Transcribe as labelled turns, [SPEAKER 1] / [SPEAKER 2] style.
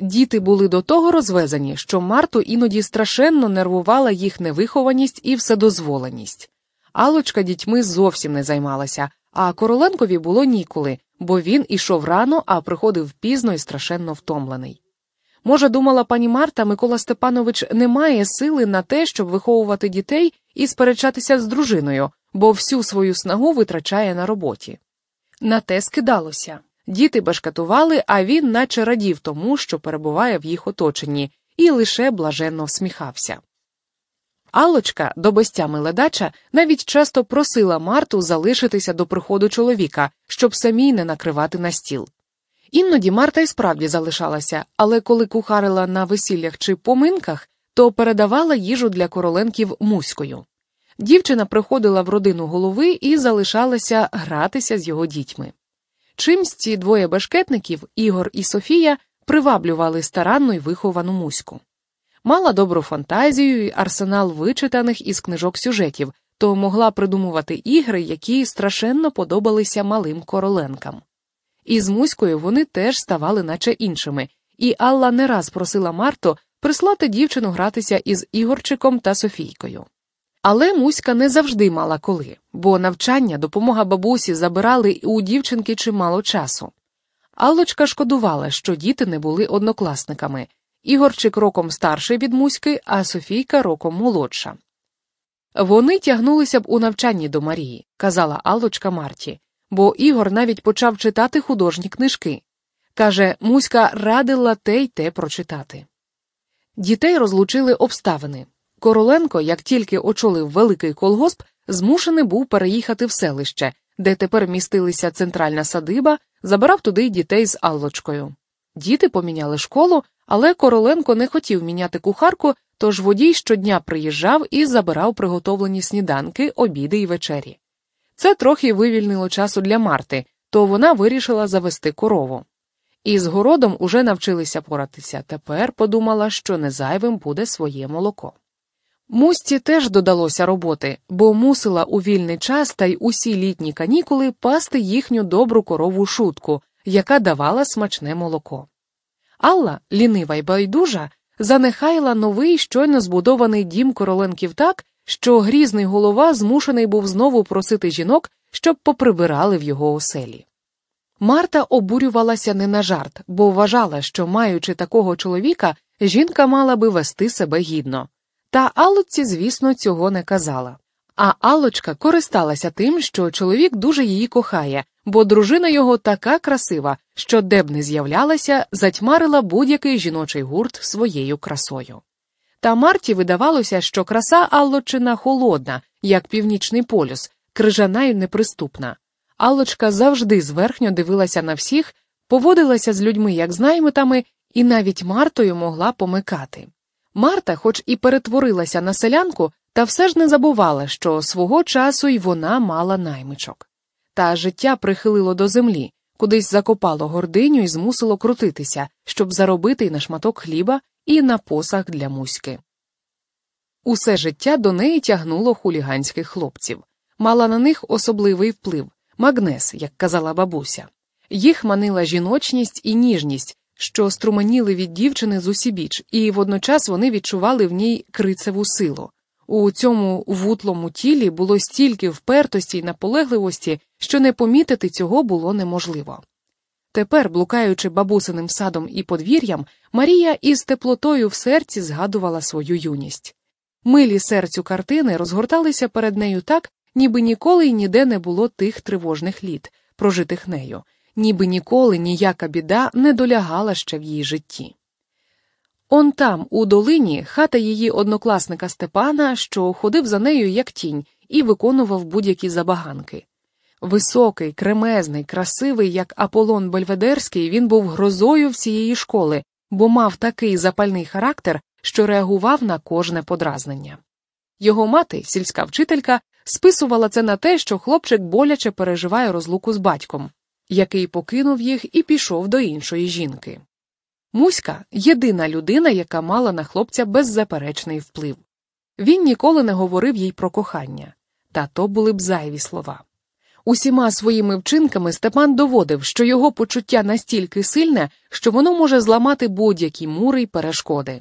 [SPEAKER 1] Діти були до того розвезені, що Марту іноді страшенно нервувала їх невихованість і вседозволеність. Алочка дітьми зовсім не займалася, а Короленкові було ніколи, бо він ішов рано, а приходив пізно і страшенно втомлений. Може, думала пані Марта, Микола Степанович не має сили на те, щоб виховувати дітей і сперечатися з дружиною, бо всю свою снагу витрачає на роботі. На те скидалося. Діти башкатували, а він наче радів тому, що перебуває в їх оточенні, і лише блаженно всміхався. Алочка, до безтями ледача, навіть часто просила Марту залишитися до приходу чоловіка, щоб самій не накривати на стіл. Іноді Марта і справді залишалася, але коли кухарила на весіллях чи поминках, то передавала їжу для короленків муською. Дівчина приходила в родину голови і залишалася гратися з його дітьми. Чимсь ці двоє бешкетників, Ігор і Софія, приваблювали старанну й виховану муську. Мала добру фантазію і арсенал вичитаних із книжок сюжетів, то могла придумувати ігри, які страшенно подобалися малим короленкам. І з Муською вони теж ставали наче іншими, і Алла не раз просила Марту прислати дівчину гратися із Ігорчиком та Софійкою. Але Муська не завжди мала коли, бо навчання, допомога бабусі забирали у дівчинки чимало часу. Аллочка шкодувала, що діти не були однокласниками Ігорчик роком старший від Муськи, а Софійка роком молодша. Вони тягнулися б у навчанні до Марії, казала Аллочка Марті, бо Ігор навіть почав читати художні книжки. Каже, Муська радила те й те прочитати. Дітей розлучили обставини. Короленко, як тільки очолив великий колгосп, змушений був переїхати в селище, де тепер містилися центральна садиба, забирав туди дітей з Аллочкою. Діти поміняли школу, але Короленко не хотів міняти кухарку, тож водій щодня приїжджав і забирав приготовлені сніданки, обіди й вечері. Це трохи вивільнило часу для Марти, то вона вирішила завести корову. І з городом уже навчилися поратися, тепер подумала, що незайвим буде своє молоко. Мусті теж додалося роботи, бо мусила у вільний час та й усі літні канікули пасти їхню добру корову шутку, яка давала смачне молоко. Алла, лінива й байдужа, занехайла новий щойно збудований дім короленків так, що грізний голова змушений був знову просити жінок, щоб поприбирали в його оселі. Марта обурювалася не на жарт, бо вважала, що, маючи такого чоловіка, жінка мала би вести себе гідно. Та Аллоці, звісно, цього не казала. А Аллочка користалася тим, що чоловік дуже її кохає, бо дружина його така красива, що де б не з'являлася, затьмарила будь-який жіночий гурт своєю красою. Та Марті видавалося, що краса Аллочина холодна, як північний полюс, крижана й неприступна. Аллочка завжди зверхньо дивилася на всіх, поводилася з людьми, як з і навіть Мартою могла помикати. Марта, хоч і перетворилася на селянку, та все ж не забувала, що свого часу й вона мала наймичок. Та життя прихилило до землі, кудись закопало гординю і змусило крутитися, щоб заробити й на шматок хліба, і на посах для муськи. Усе життя до неї тягнуло хуліганських хлопців, мала на них особливий вплив, магнез, як казала бабуся. Їх манила жіночність і ніжність, що струменіли від дівчини з усібіч, і водночас вони відчували в ній крицеву силу. У цьому вутлому тілі було стільки впертості й наполегливості, що не помітити цього було неможливо. Тепер, блукаючи бабусиним садом і подвір'ям, Марія із теплотою в серці згадувала свою юність. Милі серцю картини розгорталися перед нею так, ніби ніколи й ніде не було тих тривожних літ, прожитих нею, ніби ніколи ніяка біда не долягала ще в її житті. Он там, у долині, хата її однокласника Степана, що ходив за нею як тінь, і виконував будь-які забаганки. Високий, кремезний, красивий, як Аполлон Бельведерський, він був грозою всієї школи, бо мав такий запальний характер, що реагував на кожне подразнення. Його мати, сільська вчителька, списувала це на те, що хлопчик боляче переживає розлуку з батьком, який покинув їх і пішов до іншої жінки. Муська єдина людина, яка мала на хлопця беззаперечний вплив. Він ніколи не говорив їй про кохання, та то були б зайві слова. Усіма своїми вчинками Степан доводив, що його почуття настільки сильне, що воно може зламати будь-які мури й перешкоди.